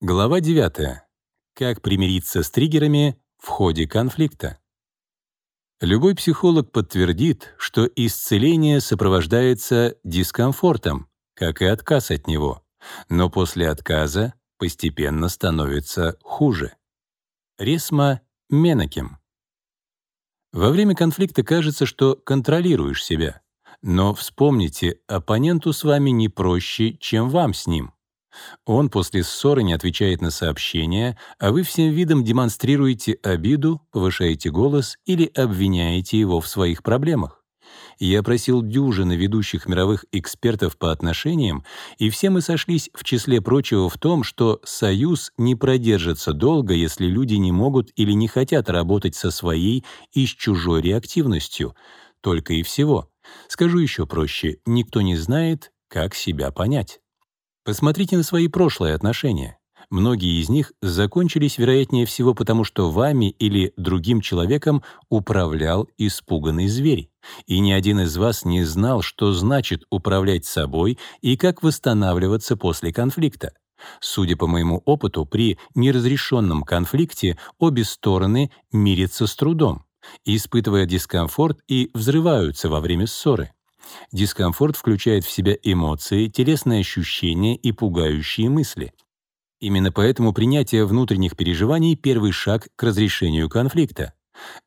Глава 9. Как примириться с триггерами в ходе конфликта. Любой психолог подтвердит, что исцеление сопровождается дискомфортом, как и отказ от него, но после отказа постепенно становится хуже. Ресма Менакем. Во время конфликта кажется, что контролируешь себя, но вспомните, оппоненту с вами не проще, чем вам с ним. Он после ссоры не отвечает на сообщения, а вы всем видом демонстрируете обиду, повышаете голос или обвиняете его в своих проблемах. Я просил дюжины ведущих мировых экспертов по отношениям, и все мы сошлись в числе прочего в том, что союз не продержится долго, если люди не могут или не хотят работать со своей и с чужой реактивностью. Только и всего. Скажу еще проще, никто не знает, как себя понять. Посмотрите на свои прошлые отношения. Многие из них закончились, вероятнее всего, потому что вами или другим человеком управлял испуганный зверь. И ни один из вас не знал, что значит управлять собой и как восстанавливаться после конфликта. Судя по моему опыту, при неразрешенном конфликте обе стороны мирятся с трудом, испытывая дискомфорт и взрываются во время ссоры. Дискомфорт включает в себя эмоции, телесные ощущения и пугающие мысли. Именно поэтому принятие внутренних переживаний — первый шаг к разрешению конфликта.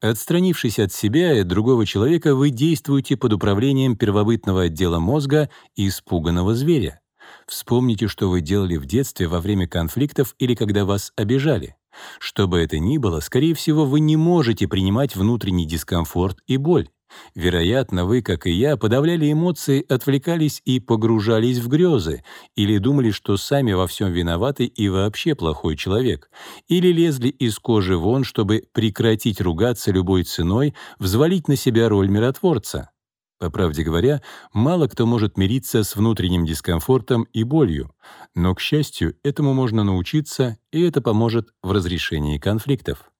Отстранившись от себя и от другого человека, вы действуете под управлением первобытного отдела мозга и испуганного зверя. Вспомните, что вы делали в детстве во время конфликтов или когда вас обижали. Что бы это ни было, скорее всего, вы не можете принимать внутренний дискомфорт и боль. Вероятно, вы, как и я, подавляли эмоции, отвлекались и погружались в грезы, или думали, что сами во всем виноваты и вообще плохой человек, или лезли из кожи вон, чтобы прекратить ругаться любой ценой, взвалить на себя роль миротворца. По правде говоря, мало кто может мириться с внутренним дискомфортом и болью, но, к счастью, этому можно научиться, и это поможет в разрешении конфликтов.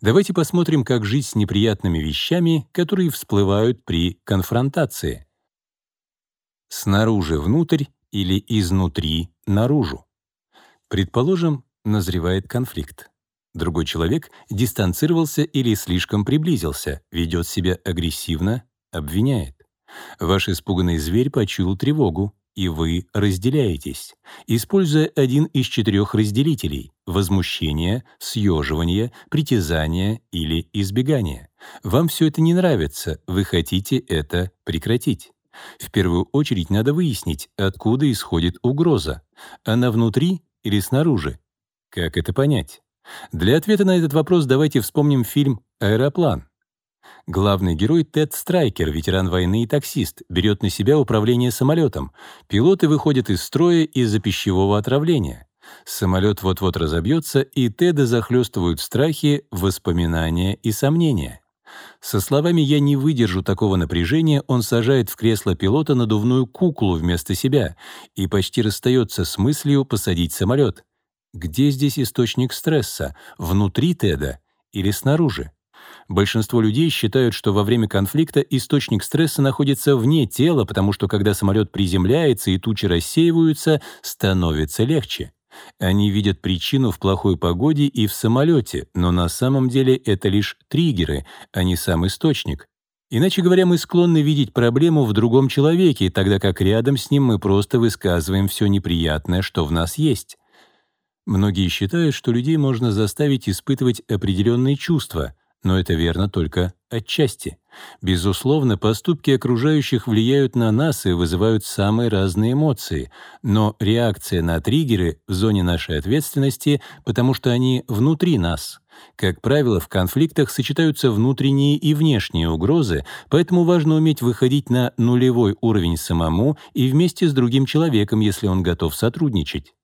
Давайте посмотрим, как жить с неприятными вещами, которые всплывают при конфронтации. Снаружи внутрь или изнутри наружу. Предположим, назревает конфликт. Другой человек дистанцировался или слишком приблизился, ведет себя агрессивно, обвиняет. Ваш испуганный зверь почуял тревогу, и вы разделяетесь, используя один из четырех разделителей — возмущение, съеживание, притязание или избегание. Вам все это не нравится, вы хотите это прекратить. В первую очередь надо выяснить, откуда исходит угроза. Она внутри или снаружи? Как это понять? Для ответа на этот вопрос давайте вспомним фильм «Аэроплан». Главный герой Тед Страйкер, ветеран войны и таксист, берет на себя управление самолетом. Пилоты выходят из строя из-за пищевого отравления. Самолет вот-вот разобьется, и Теда захлестывают страхи, воспоминания и сомнения. Со словами «я не выдержу такого напряжения» он сажает в кресло пилота надувную куклу вместо себя и почти расстается с мыслью посадить самолет. Где здесь источник стресса? Внутри Теда или снаружи? Большинство людей считают, что во время конфликта источник стресса находится вне тела, потому что когда самолет приземляется и тучи рассеиваются, становится легче. Они видят причину в плохой погоде и в самолете, но на самом деле это лишь триггеры, а не сам источник. Иначе говоря, мы склонны видеть проблему в другом человеке, тогда как рядом с ним мы просто высказываем все неприятное, что в нас есть. Многие считают, что людей можно заставить испытывать определенные чувства, но это верно только отчасти. Безусловно, поступки окружающих влияют на нас и вызывают самые разные эмоции, но реакция на триггеры в зоне нашей ответственности, потому что они внутри нас. Как правило, в конфликтах сочетаются внутренние и внешние угрозы, поэтому важно уметь выходить на нулевой уровень самому и вместе с другим человеком, если он готов сотрудничать.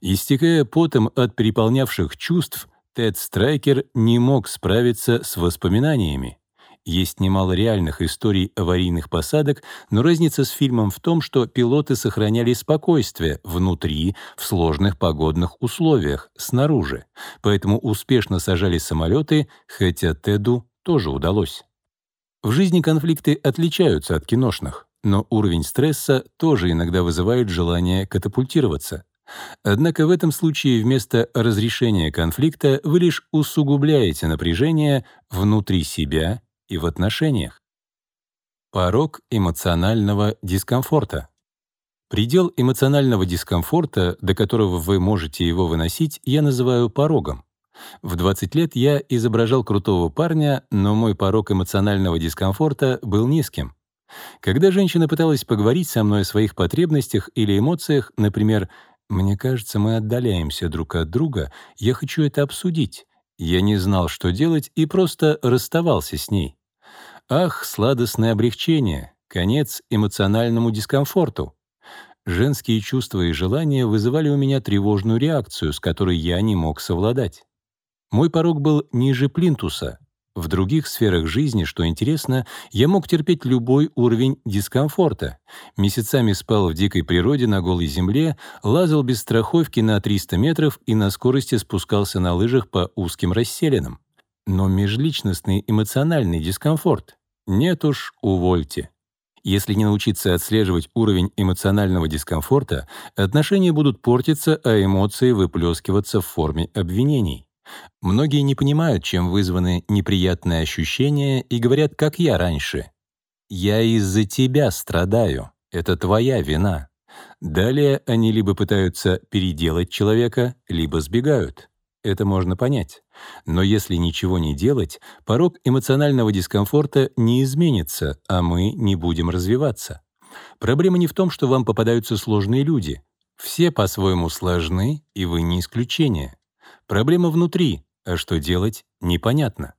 Истекая потом от переполнявших чувств, Тед Страйкер не мог справиться с воспоминаниями. Есть немало реальных историй аварийных посадок, но разница с фильмом в том, что пилоты сохраняли спокойствие внутри, в сложных погодных условиях, снаружи. Поэтому успешно сажали самолеты, хотя Теду тоже удалось. В жизни конфликты отличаются от киношных, но уровень стресса тоже иногда вызывает желание катапультироваться. Однако в этом случае вместо разрешения конфликта вы лишь усугубляете напряжение внутри себя и в отношениях. Порог эмоционального дискомфорта. Предел эмоционального дискомфорта, до которого вы можете его выносить, я называю порогом. В 20 лет я изображал крутого парня, но мой порог эмоционального дискомфорта был низким. Когда женщина пыталась поговорить со мной о своих потребностях или эмоциях, например, «Мне кажется, мы отдаляемся друг от друга, я хочу это обсудить», я не знал, что делать, и просто расставался с ней. Ах, сладостное облегчение, конец эмоциональному дискомфорту. Женские чувства и желания вызывали у меня тревожную реакцию, с которой я не мог совладать. Мой порог был ниже плинтуса. В других сферах жизни, что интересно, я мог терпеть любой уровень дискомфорта. Месяцами спал в дикой природе на голой земле, лазал без страховки на 300 метров и на скорости спускался на лыжах по узким расселенам. Но межличностный эмоциональный дискомфорт нет уж, увольте. Если не научиться отслеживать уровень эмоционального дискомфорта, отношения будут портиться, а эмоции выплескиваться в форме обвинений. Многие не понимают, чем вызваны неприятные ощущения, и говорят, как я раньше. «Я из-за тебя страдаю. Это твоя вина». Далее они либо пытаются переделать человека, либо сбегают. Это можно понять. Но если ничего не делать, порог эмоционального дискомфорта не изменится, а мы не будем развиваться. Проблема не в том, что вам попадаются сложные люди. Все по-своему сложны, и вы не исключение. Проблема внутри, а что делать — непонятно.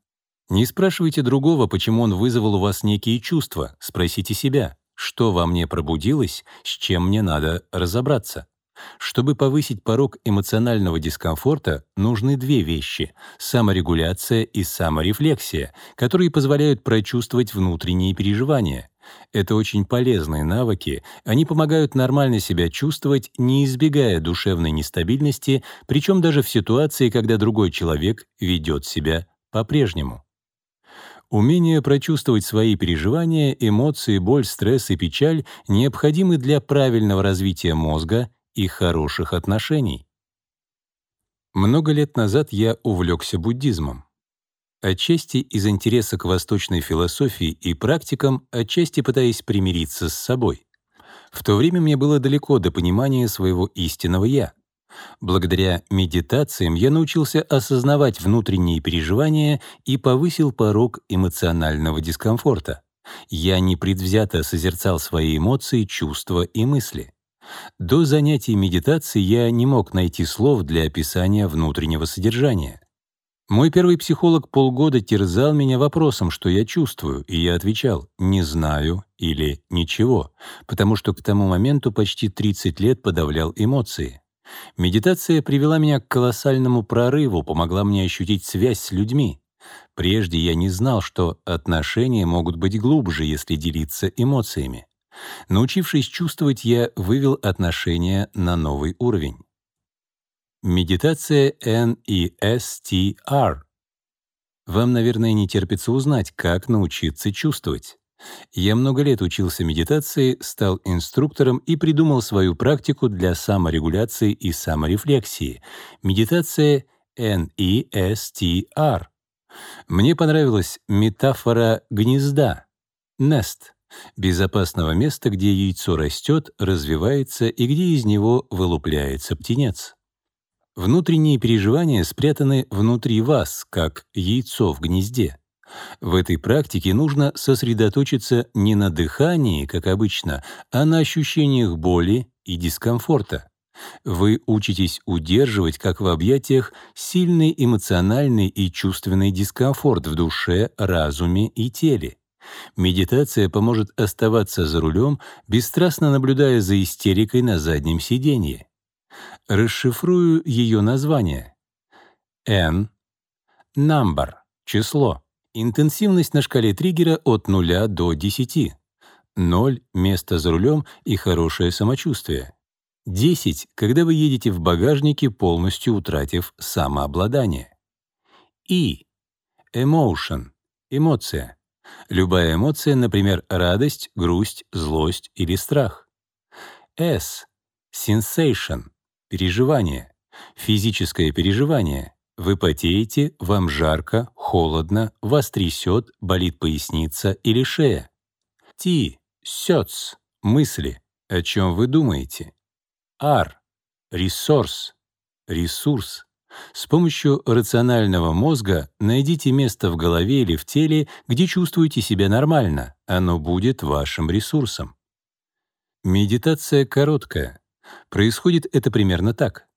Не спрашивайте другого, почему он вызвал у вас некие чувства, спросите себя, что во мне пробудилось, с чем мне надо разобраться. Чтобы повысить порог эмоционального дискомфорта, нужны две вещи — саморегуляция и саморефлексия, которые позволяют прочувствовать внутренние переживания. Это очень полезные навыки, они помогают нормально себя чувствовать, не избегая душевной нестабильности, причем даже в ситуации, когда другой человек ведет себя по-прежнему. Умение прочувствовать свои переживания, эмоции, боль, стресс и печаль необходимы для правильного развития мозга и хороших отношений. Много лет назад я увлекся буддизмом. Отчасти из интереса к восточной философии и практикам, отчасти пытаясь примириться с собой. В то время мне было далеко до понимания своего истинного «я». Благодаря медитациям я научился осознавать внутренние переживания и повысил порог эмоционального дискомфорта. Я непредвзято созерцал свои эмоции, чувства и мысли. До занятий медитацией я не мог найти слов для описания внутреннего содержания. Мой первый психолог полгода терзал меня вопросом, что я чувствую, и я отвечал «не знаю» или «ничего», потому что к тому моменту почти 30 лет подавлял эмоции. Медитация привела меня к колоссальному прорыву, помогла мне ощутить связь с людьми. Прежде я не знал, что отношения могут быть глубже, если делиться эмоциями. Научившись чувствовать, я вывел отношения на новый уровень. Медитация NESTR. Вам, наверное, не терпится узнать, как научиться чувствовать. Я много лет учился медитации, стал инструктором и придумал свою практику для саморегуляции и саморефлексии. Медитация NESTR. Мне понравилась метафора гнезда — nest — безопасного места, где яйцо растет, развивается и где из него вылупляется птенец. Внутренние переживания спрятаны внутри вас, как яйцо в гнезде. В этой практике нужно сосредоточиться не на дыхании, как обычно, а на ощущениях боли и дискомфорта. Вы учитесь удерживать, как в объятиях, сильный эмоциональный и чувственный дискомфорт в душе, разуме и теле. Медитация поможет оставаться за рулем, бесстрастно наблюдая за истерикой на заднем сиденье. Расшифрую ее название. N — number, число. Интенсивность на шкале триггера от 0 до 10. 0 — место за рулем и хорошее самочувствие. 10 — когда вы едете в багажнике, полностью утратив самообладание. E — emotion, эмоция. Любая эмоция, например, радость, грусть, злость или страх. S — sensation Переживание. Физическое переживание. Вы потеете, вам жарко, холодно, вас трясет, болит поясница или шея. Ти. Сёц. Мысли. О чем вы думаете? Ар. Ресурс. Ресурс. С помощью рационального мозга найдите место в голове или в теле, где чувствуете себя нормально. Оно будет вашим ресурсом. Медитация короткая. Происходит это примерно так.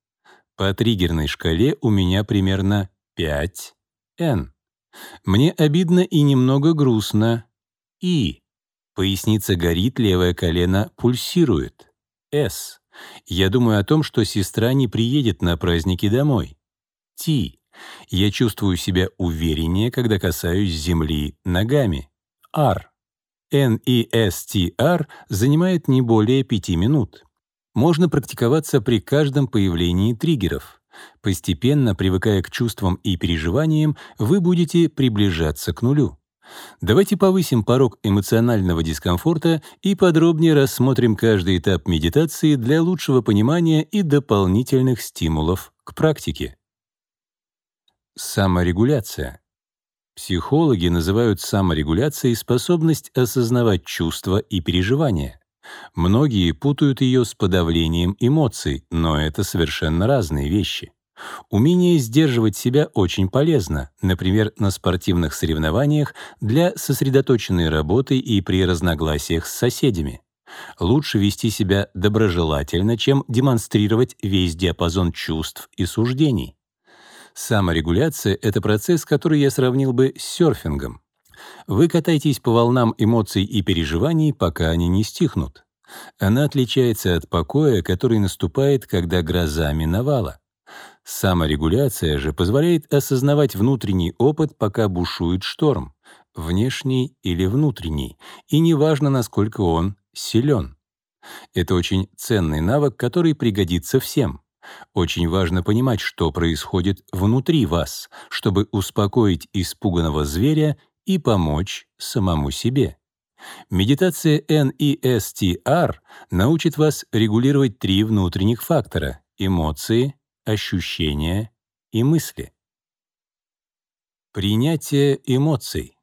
По триггерной шкале у меня примерно 5 N. Мне обидно и немного грустно. И. Поясница горит, левое колено пульсирует. S. Я думаю о том, что сестра не приедет на праздники домой. T. Я чувствую себя увереннее, когда касаюсь земли ногами. R. NESTR занимает не более 5 минут. Можно практиковаться при каждом появлении триггеров. Постепенно, привыкая к чувствам и переживаниям, вы будете приближаться к нулю. Давайте повысим порог эмоционального дискомфорта и подробнее рассмотрим каждый этап медитации для лучшего понимания и дополнительных стимулов к практике. Саморегуляция. Психологи называют саморегуляцией способность осознавать чувства и переживания. Многие путают ее с подавлением эмоций, но это совершенно разные вещи. Умение сдерживать себя очень полезно, например, на спортивных соревнованиях для сосредоточенной работы и при разногласиях с соседями. Лучше вести себя доброжелательно, чем демонстрировать весь диапазон чувств и суждений. Саморегуляция — это процесс, который я сравнил бы с серфингом. Вы катаетесь по волнам эмоций и переживаний, пока они не стихнут. Она отличается от покоя, который наступает, когда гроза миновала. Саморегуляция же позволяет осознавать внутренний опыт, пока бушует шторм, внешний или внутренний, и неважно, насколько он силен. Это очень ценный навык, который пригодится всем. Очень важно понимать, что происходит внутри вас, чтобы успокоить испуганного зверя и помочь самому себе. Медитация NESTR научит вас регулировать три внутренних фактора — эмоции, ощущения и мысли. Принятие эмоций.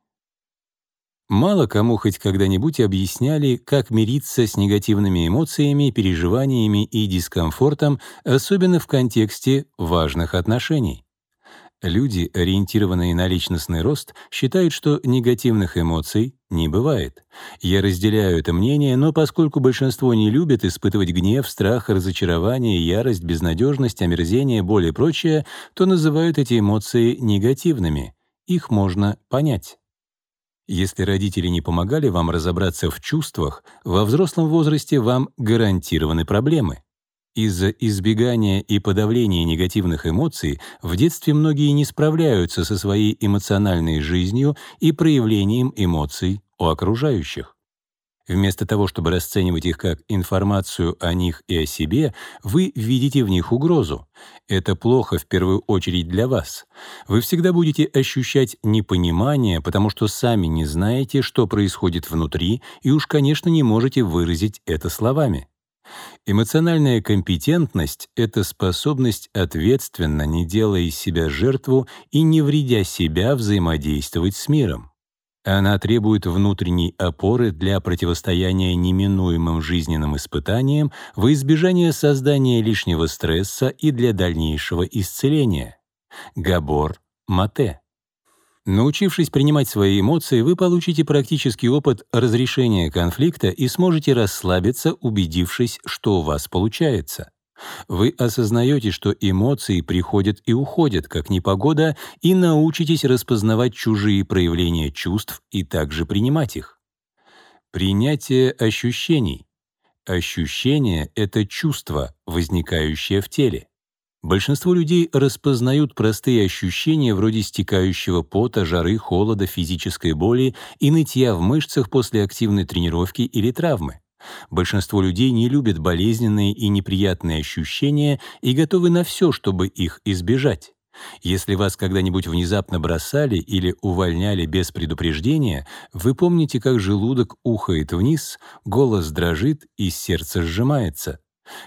Мало кому хоть когда-нибудь объясняли, как мириться с негативными эмоциями, переживаниями и дискомфортом, особенно в контексте важных отношений. Люди, ориентированные на личностный рост, считают, что негативных эмоций не бывает. Я разделяю это мнение, но поскольку большинство не любят испытывать гнев, страх, разочарование, ярость, безнадежность, омерзение, боль и прочее, то называют эти эмоции негативными. Их можно понять. Если родители не помогали вам разобраться в чувствах, во взрослом возрасте вам гарантированы проблемы. Из-за избегания и подавления негативных эмоций в детстве многие не справляются со своей эмоциональной жизнью и проявлением эмоций у окружающих. Вместо того, чтобы расценивать их как информацию о них и о себе, вы видите в них угрозу. Это плохо в первую очередь для вас. Вы всегда будете ощущать непонимание, потому что сами не знаете, что происходит внутри, и уж, конечно, не можете выразить это словами. Эмоциональная компетентность — это способность ответственно, не делая из себя жертву и не вредя себя, взаимодействовать с миром. Она требует внутренней опоры для противостояния неминуемым жизненным испытаниям во избежание создания лишнего стресса и для дальнейшего исцеления. Габор Мате Научившись принимать свои эмоции, вы получите практический опыт разрешения конфликта и сможете расслабиться, убедившись, что у вас получается. Вы осознаете, что эмоции приходят и уходят, как непогода, и научитесь распознавать чужие проявления чувств и также принимать их. Принятие ощущений. Ощущение — это чувство, возникающее в теле. Большинство людей распознают простые ощущения вроде стекающего пота, жары, холода, физической боли и нытья в мышцах после активной тренировки или травмы. Большинство людей не любят болезненные и неприятные ощущения и готовы на все, чтобы их избежать. Если вас когда-нибудь внезапно бросали или увольняли без предупреждения, вы помните, как желудок ухает вниз, голос дрожит и сердце сжимается.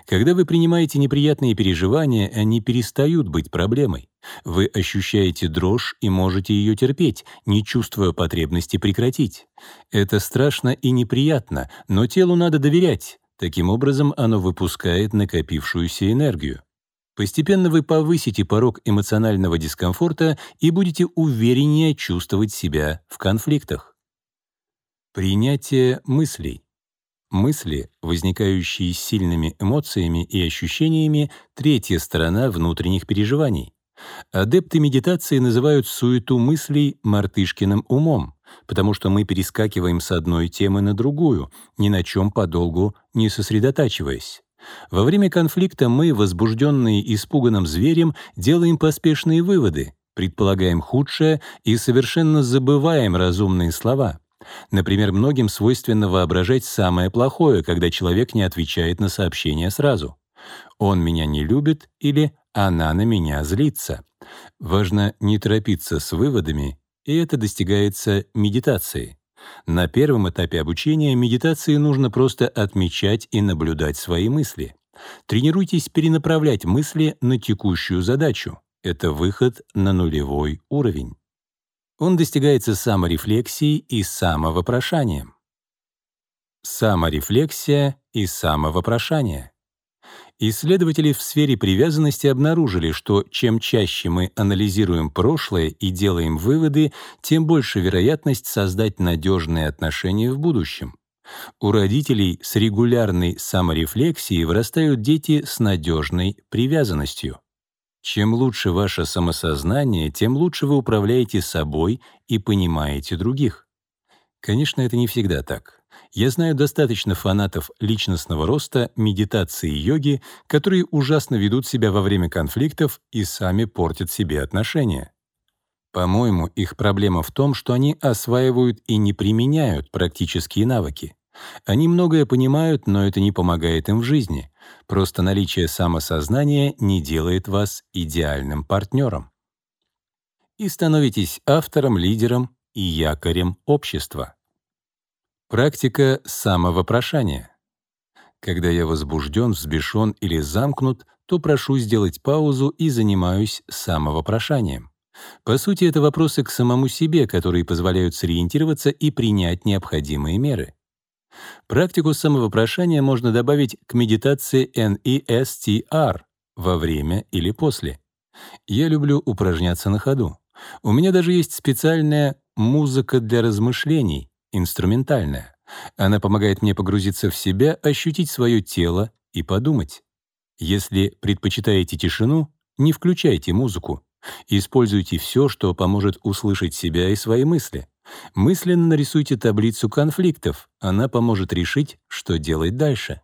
Когда вы принимаете неприятные переживания, они перестают быть проблемой. Вы ощущаете дрожь и можете ее терпеть, не чувствуя потребности прекратить. Это страшно и неприятно, но телу надо доверять. Таким образом, оно выпускает накопившуюся энергию. Постепенно вы повысите порог эмоционального дискомфорта и будете увереннее чувствовать себя в конфликтах. Принятие мыслей. Мысли, возникающие с сильными эмоциями и ощущениями, третья сторона внутренних переживаний. Адепты медитации называют суету мыслей мартышкиным умом, потому что мы перескакиваем с одной темы на другую, ни на чем подолгу не сосредотачиваясь. Во время конфликта мы, возбужденные испуганным зверем, делаем поспешные выводы, предполагаем худшее и совершенно забываем разумные слова. Например, многим свойственно воображать самое плохое, когда человек не отвечает на сообщение сразу. «Он меня не любит» или «она на меня злится». Важно не торопиться с выводами, и это достигается медитацией. На первом этапе обучения медитации нужно просто отмечать и наблюдать свои мысли. Тренируйтесь перенаправлять мысли на текущую задачу. Это выход на нулевой уровень. Он достигается саморефлексией и самовопрошанием. Саморефлексия и самовопрошание. Исследователи в сфере привязанности обнаружили, что чем чаще мы анализируем прошлое и делаем выводы, тем больше вероятность создать надежные отношения в будущем. У родителей с регулярной саморефлексией вырастают дети с надежной привязанностью. Чем лучше ваше самосознание, тем лучше вы управляете собой и понимаете других. Конечно, это не всегда так. Я знаю достаточно фанатов личностного роста, медитации и йоги, которые ужасно ведут себя во время конфликтов и сами портят себе отношения. По-моему, их проблема в том, что они осваивают и не применяют практические навыки. Они многое понимают, но это не помогает им в жизни. Просто наличие самосознания не делает вас идеальным партнером. И становитесь автором, лидером и якорем общества. Практика самовопрошания. Когда я возбужден, взбешен или замкнут, то прошу сделать паузу и занимаюсь самовопрошанием. По сути, это вопросы к самому себе, которые позволяют сориентироваться и принять необходимые меры. Практику самовопрошания можно добавить к медитации NESTR во время или после. Я люблю упражняться на ходу. У меня даже есть специальная музыка для размышлений, инструментальная. Она помогает мне погрузиться в себя, ощутить свое тело и подумать. Если предпочитаете тишину, не включайте музыку. Используйте все, что поможет услышать себя и свои мысли. Мысленно нарисуйте таблицу конфликтов, она поможет решить, что делать дальше.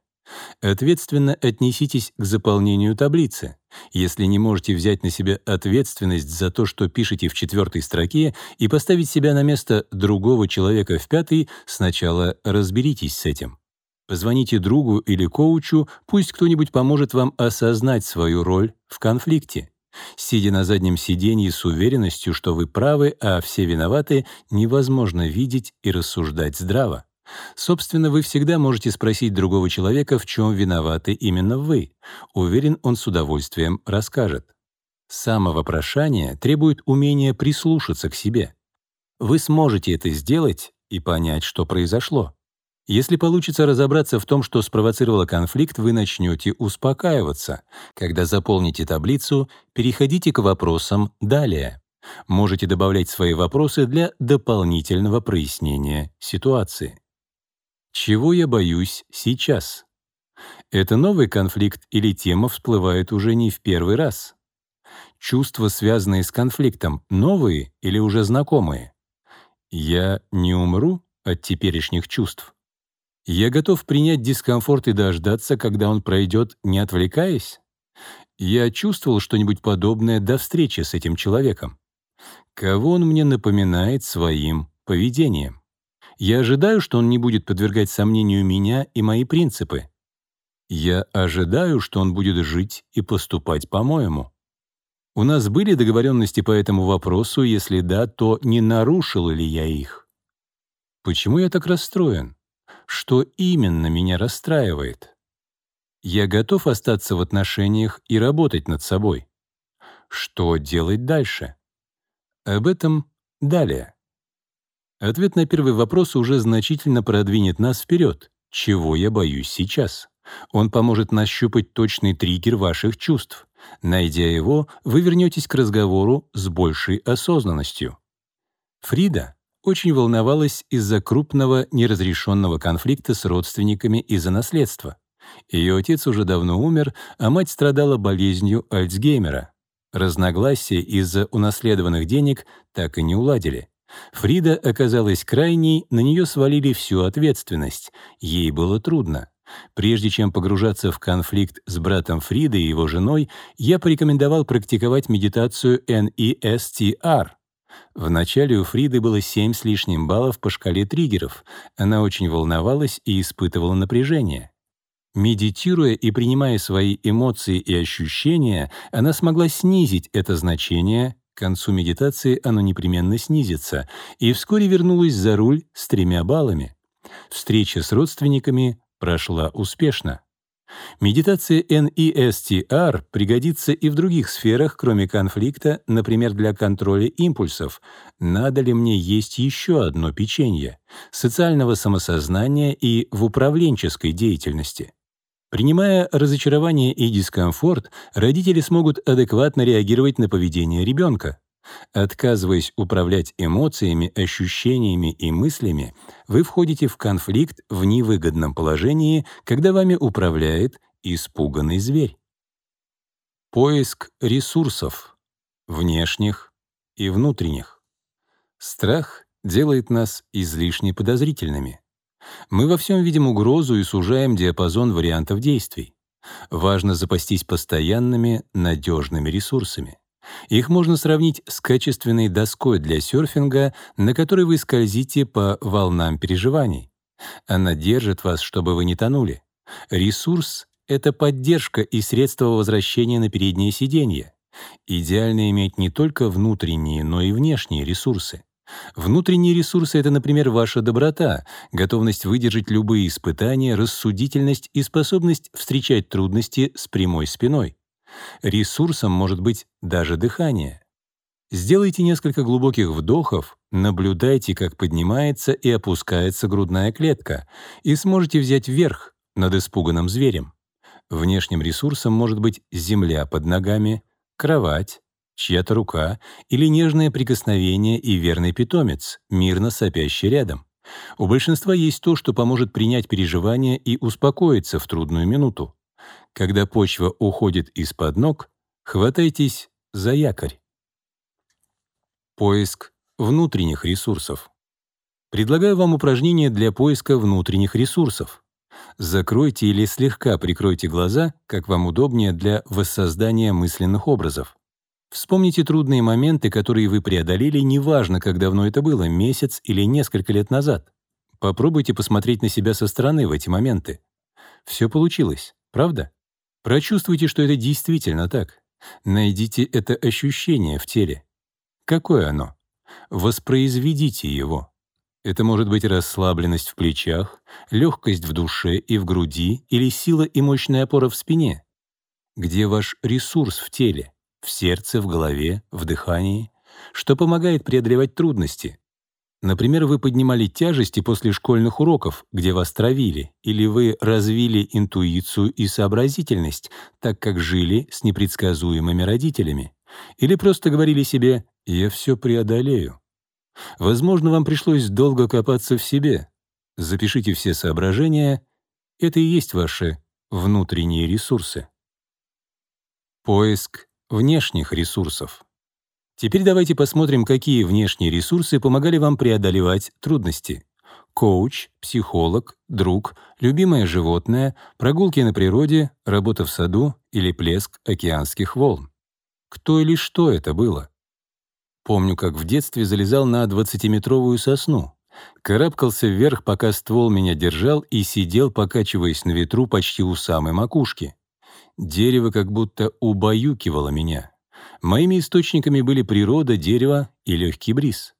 Ответственно отнеситесь к заполнению таблицы. Если не можете взять на себя ответственность за то, что пишете в четвертой строке, и поставить себя на место другого человека в пятой, сначала разберитесь с этим. Позвоните другу или коучу, пусть кто-нибудь поможет вам осознать свою роль в конфликте. Сидя на заднем сиденье с уверенностью, что вы правы, а все виноваты, невозможно видеть и рассуждать здраво. Собственно, вы всегда можете спросить другого человека, в чем виноваты именно вы. Уверен, он с удовольствием расскажет. Самовопрошание требует умения прислушаться к себе. Вы сможете это сделать и понять, что произошло. Если получится разобраться в том, что спровоцировало конфликт, вы начнете успокаиваться. Когда заполните таблицу, переходите к вопросам «Далее». Можете добавлять свои вопросы для дополнительного прояснения ситуации. Чего я боюсь сейчас? Это новый конфликт или тема всплывает уже не в первый раз? Чувства, связанные с конфликтом, новые или уже знакомые? Я не умру от теперешних чувств? Я готов принять дискомфорт и дождаться, когда он пройдет, не отвлекаясь? Я чувствовал что-нибудь подобное до встречи с этим человеком. Кого он мне напоминает своим поведением? Я ожидаю, что он не будет подвергать сомнению меня и мои принципы. Я ожидаю, что он будет жить и поступать по-моему. У нас были договоренности по этому вопросу, если да, то не нарушил ли я их? Почему я так расстроен? Что именно меня расстраивает? Я готов остаться в отношениях и работать над собой. Что делать дальше? Об этом далее. Ответ на первый вопрос уже значительно продвинет нас вперед. Чего я боюсь сейчас? Он поможет нащупать точный триггер ваших чувств. Найдя его, вы вернетесь к разговору с большей осознанностью. Фрида очень волновалась из-за крупного неразрешенного конфликта с родственниками из-за наследства. Ее отец уже давно умер, а мать страдала болезнью Альцгеймера. Разногласия из-за унаследованных денег так и не уладили. Фрида оказалась крайней, на нее свалили всю ответственность. Ей было трудно. Прежде чем погружаться в конфликт с братом Фриды и его женой, я порекомендовал практиковать медитацию NESTR. Вначале у Фриды было 7 с лишним баллов по шкале триггеров. Она очень волновалась и испытывала напряжение. Медитируя и принимая свои эмоции и ощущения, она смогла снизить это значение, к концу медитации оно непременно снизится, и вскоре вернулась за руль с тремя баллами. Встреча с родственниками прошла успешно. Медитация NESTR пригодится и в других сферах, кроме конфликта, например, для контроля импульсов. Надо ли мне есть еще одно печенье? Социального самосознания и в управленческой деятельности. Принимая разочарование и дискомфорт, родители смогут адекватно реагировать на поведение ребенка. Отказываясь управлять эмоциями, ощущениями и мыслями, вы входите в конфликт в невыгодном положении, когда вами управляет испуганный зверь. Поиск ресурсов, внешних и внутренних. Страх делает нас излишне подозрительными. Мы во всем видим угрозу и сужаем диапазон вариантов действий. Важно запастись постоянными, надежными ресурсами. Их можно сравнить с качественной доской для серфинга, на которой вы скользите по волнам переживаний. Она держит вас, чтобы вы не тонули. Ресурс — это поддержка и средство возвращения на переднее сиденье. Идеально иметь не только внутренние, но и внешние ресурсы. Внутренние ресурсы — это, например, ваша доброта, готовность выдержать любые испытания, рассудительность и способность встречать трудности с прямой спиной. Ресурсом может быть даже дыхание. Сделайте несколько глубоких вдохов, наблюдайте, как поднимается и опускается грудная клетка, и сможете взять верх над испуганным зверем. Внешним ресурсом может быть земля под ногами, кровать, чья-то рука или нежное прикосновение и верный питомец, мирно сопящий рядом. У большинства есть то, что поможет принять переживания и успокоиться в трудную минуту. Когда почва уходит из-под ног, хватайтесь за якорь. Поиск внутренних ресурсов. Предлагаю вам упражнение для поиска внутренних ресурсов. Закройте или слегка прикройте глаза, как вам удобнее для воссоздания мысленных образов. Вспомните трудные моменты, которые вы преодолели, неважно, как давно это было, месяц или несколько лет назад. Попробуйте посмотреть на себя со стороны в эти моменты. Все получилось, правда? Прочувствуйте, что это действительно так. Найдите это ощущение в теле. Какое оно? Воспроизведите его. Это может быть расслабленность в плечах, легкость в душе и в груди или сила и мощная опора в спине. Где ваш ресурс в теле? в сердце, в голове, в дыхании, что помогает преодолевать трудности. Например, вы поднимали тяжести после школьных уроков, где вас травили, или вы развили интуицию и сообразительность, так как жили с непредсказуемыми родителями. Или просто говорили себе «я все преодолею». Возможно, вам пришлось долго копаться в себе. Запишите все соображения. Это и есть ваши внутренние ресурсы. Поиск внешних ресурсов. Теперь давайте посмотрим, какие внешние ресурсы помогали вам преодолевать трудности. Коуч, психолог, друг, любимое животное, прогулки на природе, работа в саду или плеск океанских волн. Кто или что это было? Помню, как в детстве залезал на 20-метровую сосну. Карабкался вверх, пока ствол меня держал, и сидел, покачиваясь на ветру почти у самой макушки. Дерево как будто убаюкивало меня. Моими источниками были природа, дерево и легкий бриз.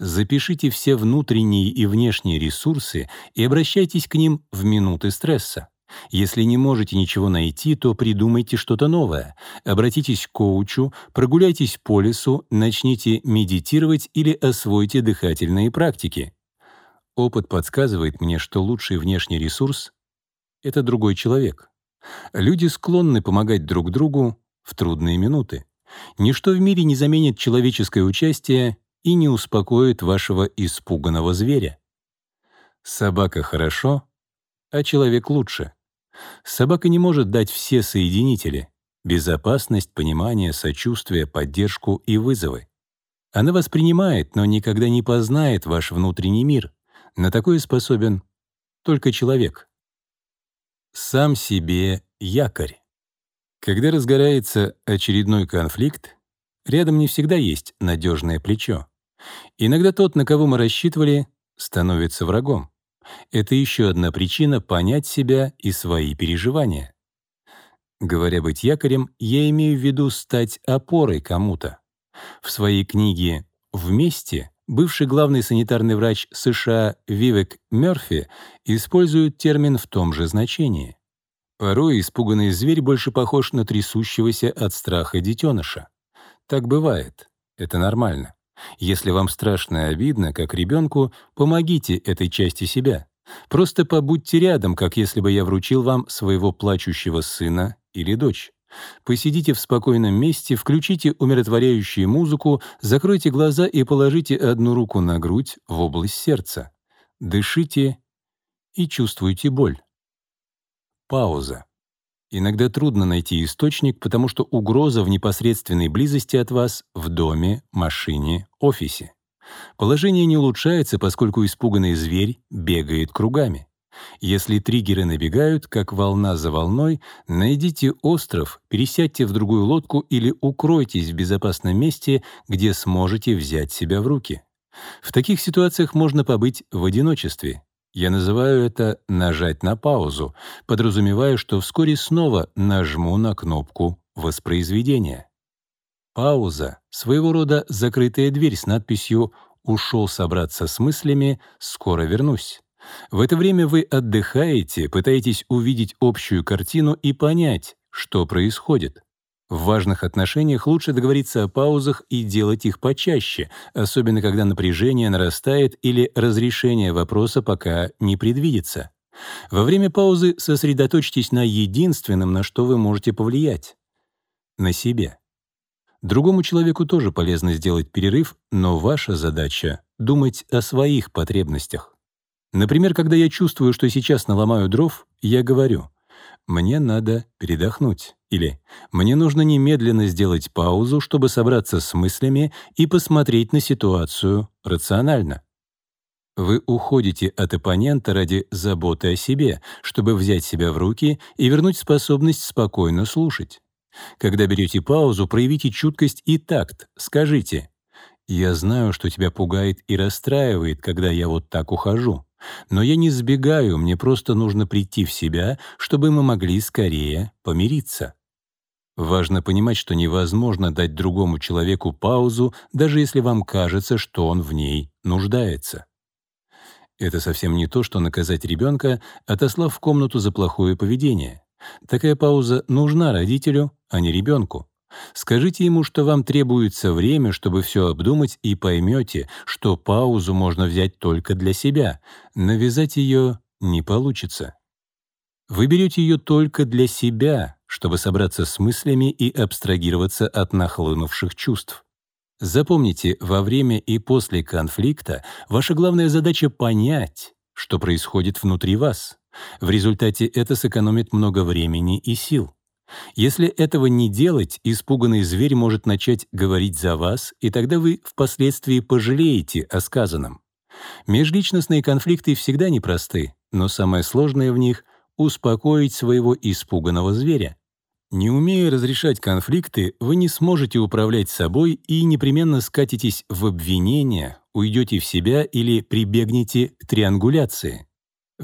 Запишите все внутренние и внешние ресурсы и обращайтесь к ним в минуты стресса. Если не можете ничего найти, то придумайте что-то новое. Обратитесь к коучу, прогуляйтесь по лесу, начните медитировать или освойте дыхательные практики. Опыт подсказывает мне, что лучший внешний ресурс — это другой человек. Люди склонны помогать друг другу в трудные минуты. Ничто в мире не заменит человеческое участие и не успокоит вашего испуганного зверя. Собака хорошо, а человек лучше. Собака не может дать все соединители — безопасность, понимание, сочувствие, поддержку и вызовы. Она воспринимает, но никогда не познает ваш внутренний мир. На такое способен только человек. Сам себе якорь. Когда разгорается очередной конфликт, рядом не всегда есть надежное плечо. Иногда тот, на кого мы рассчитывали, становится врагом. Это еще одна причина понять себя и свои переживания. Говоря быть якорем, я имею в виду стать опорой кому-то. В своей книге «Вместе» бывший главный санитарный врач США Вивек Мёрфи использует термин в том же значении. Порой испуганный зверь больше похож на трясущегося от страха детеныша. Так бывает. Это нормально. Если вам страшно и обидно, как ребенку, помогите этой части себя. Просто побудьте рядом, как если бы я вручил вам своего плачущего сына или дочь. Посидите в спокойном месте, включите умиротворяющую музыку, закройте глаза и положите одну руку на грудь в область сердца. Дышите и чувствуйте боль. Пауза. Иногда трудно найти источник, потому что угроза в непосредственной близости от вас в доме, машине, офисе. Положение не улучшается, поскольку испуганный зверь бегает кругами. Если триггеры набегают, как волна за волной, найдите остров, пересядьте в другую лодку или укройтесь в безопасном месте, где сможете взять себя в руки. В таких ситуациях можно побыть в одиночестве. Я называю это «нажать на паузу», подразумевая, что вскоре снова нажму на кнопку воспроизведения. Пауза — своего рода закрытая дверь с надписью «Ушел собраться с мыслями, скоро вернусь». В это время вы отдыхаете, пытаетесь увидеть общую картину и понять, что происходит. В важных отношениях лучше договориться о паузах и делать их почаще, особенно когда напряжение нарастает или разрешение вопроса пока не предвидится. Во время паузы сосредоточьтесь на единственном, на что вы можете повлиять — на себе. Другому человеку тоже полезно сделать перерыв, но ваша задача — думать о своих потребностях. Например, когда я чувствую, что сейчас наломаю дров, я говорю — «Мне надо передохнуть» или «Мне нужно немедленно сделать паузу, чтобы собраться с мыслями и посмотреть на ситуацию рационально». Вы уходите от оппонента ради заботы о себе, чтобы взять себя в руки и вернуть способность спокойно слушать. Когда берете паузу, проявите чуткость и такт. Скажите «Я знаю, что тебя пугает и расстраивает, когда я вот так ухожу. Но я не сбегаю, мне просто нужно прийти в себя, чтобы мы могли скорее помириться. Важно понимать, что невозможно дать другому человеку паузу, даже если вам кажется, что он в ней нуждается. Это совсем не то, что наказать ребенка, отослав в комнату за плохое поведение. Такая пауза нужна родителю, а не ребенку. Скажите ему, что вам требуется время, чтобы все обдумать, и поймете, что паузу можно взять только для себя. Навязать ее не получится. Вы берете ее только для себя, чтобы собраться с мыслями и абстрагироваться от нахлынувших чувств. Запомните, во время и после конфликта ваша главная задача — понять, что происходит внутри вас. В результате это сэкономит много времени и сил. Если этого не делать, испуганный зверь может начать говорить за вас, и тогда вы впоследствии пожалеете о сказанном. Межличностные конфликты всегда непросты, но самое сложное в них — успокоить своего испуганного зверя. Не умея разрешать конфликты, вы не сможете управлять собой и непременно скатитесь в обвинения, уйдете в себя или прибегнете к триангуляции.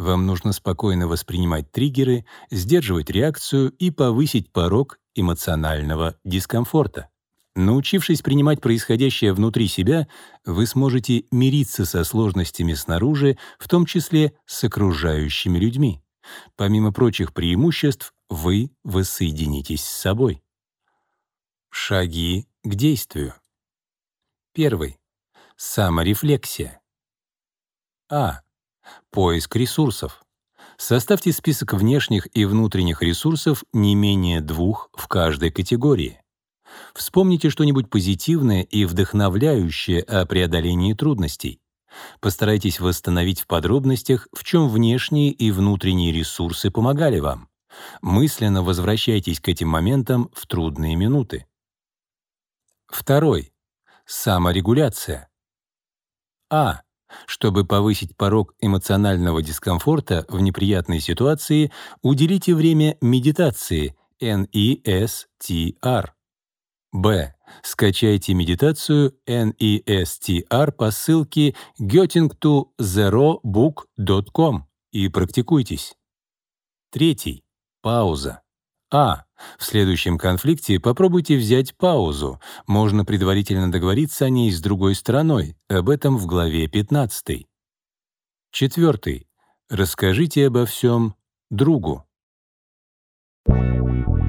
Вам нужно спокойно воспринимать триггеры, сдерживать реакцию и повысить порог эмоционального дискомфорта. Научившись принимать происходящее внутри себя, вы сможете мириться со сложностями снаружи, в том числе с окружающими людьми. Помимо прочих преимуществ, вы воссоединитесь с собой. Шаги к действию. Первый. Саморефлексия. А. Поиск ресурсов. Составьте список внешних и внутренних ресурсов не менее двух в каждой категории. Вспомните что-нибудь позитивное и вдохновляющее о преодолении трудностей. Постарайтесь восстановить в подробностях, в чем внешние и внутренние ресурсы помогали вам. Мысленно возвращайтесь к этим моментам в трудные минуты. Второй. Саморегуляция. А. Чтобы повысить порог эмоционального дискомфорта в неприятной ситуации, уделите время медитации NESTR. Б. Скачайте медитацию NESTR по ссылке gettingtozerobook.com и практикуйтесь. Третий. Пауза. А. В следующем конфликте попробуйте взять паузу. Можно предварительно договориться о ней с другой стороной. Об этом в главе 15. Четвертый. Расскажите обо всем другу. Thank you.